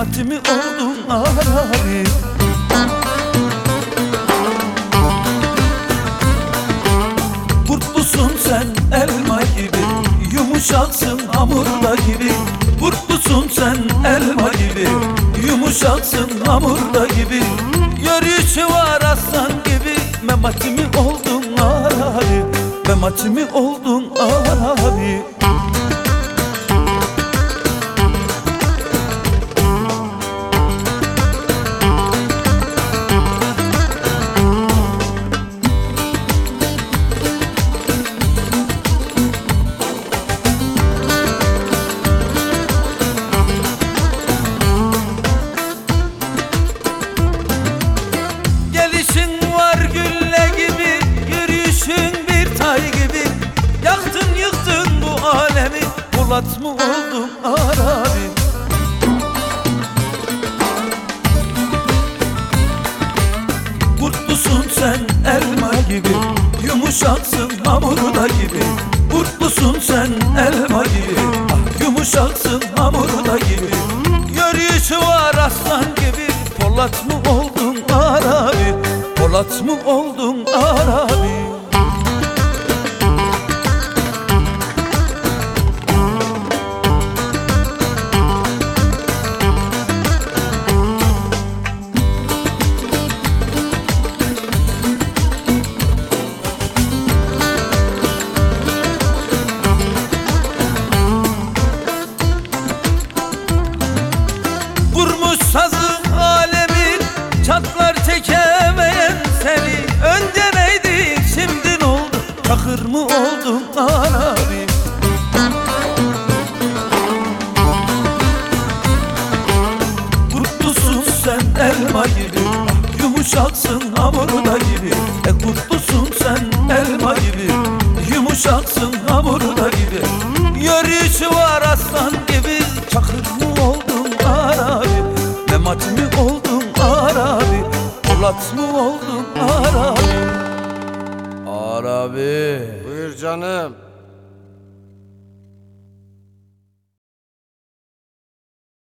Memati mi oldun Arabi Kurtlusun sen elma gibi Yumuşaksın hamurda gibi. Kurtlusun sen elma gibi Yumuşaksın hamurda gibi. Yürüyüşü var aslan gibi Memati mi oldun Arabi Memati mi oldun Arabi Polat mı oldun Arabi Kurtlusun sen elma gibi Yumuşaksın hamurda gibi. Kurtlusun sen elma gibi ah, Yumuşaksın hamurda gibi. Yürüyüşü var aslan gibi Polat mı oldun Arabi? Polat mı oldun Arabi Çakır mı oldun Arabi Kurtlusun sen elma gibi Yumuşaksın hamurda gibi. E kurtlusun sen elma gibi Yumuşaksın hamurda gibi. Yürüyüşü var aslan gibi Çakır mı oldun Arabi? Memat mi oldun Arabi? Polat mı oldun Arabi Arabi Buyur canım.